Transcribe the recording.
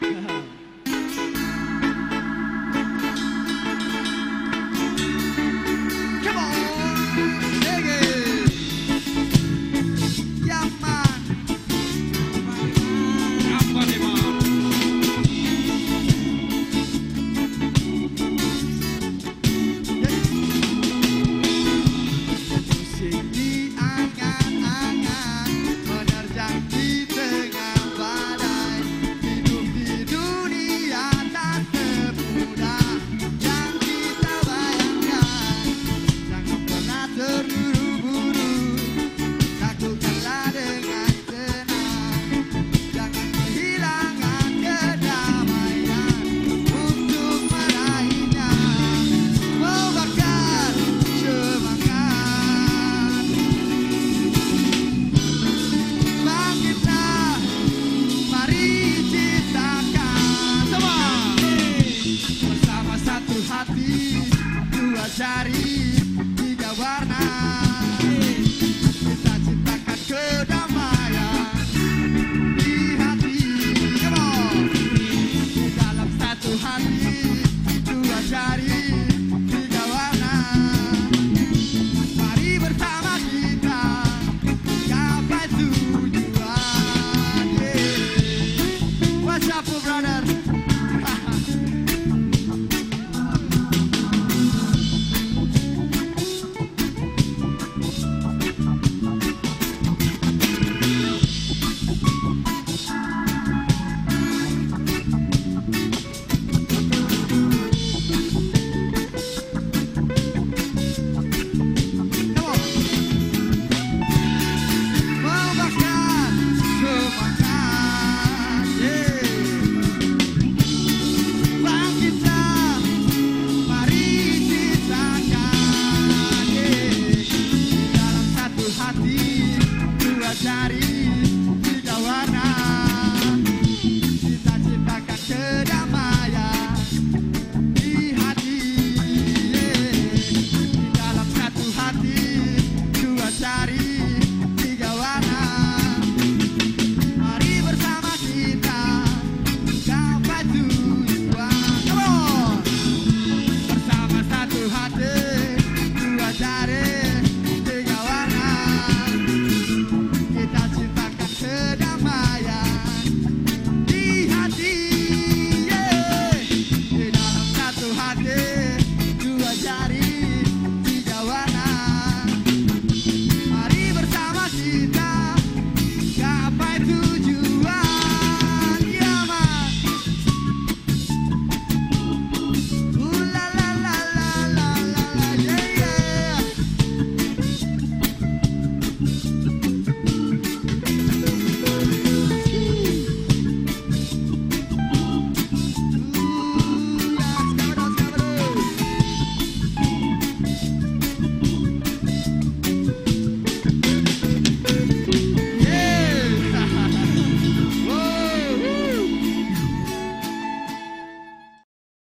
ha shuffle, brother. somebody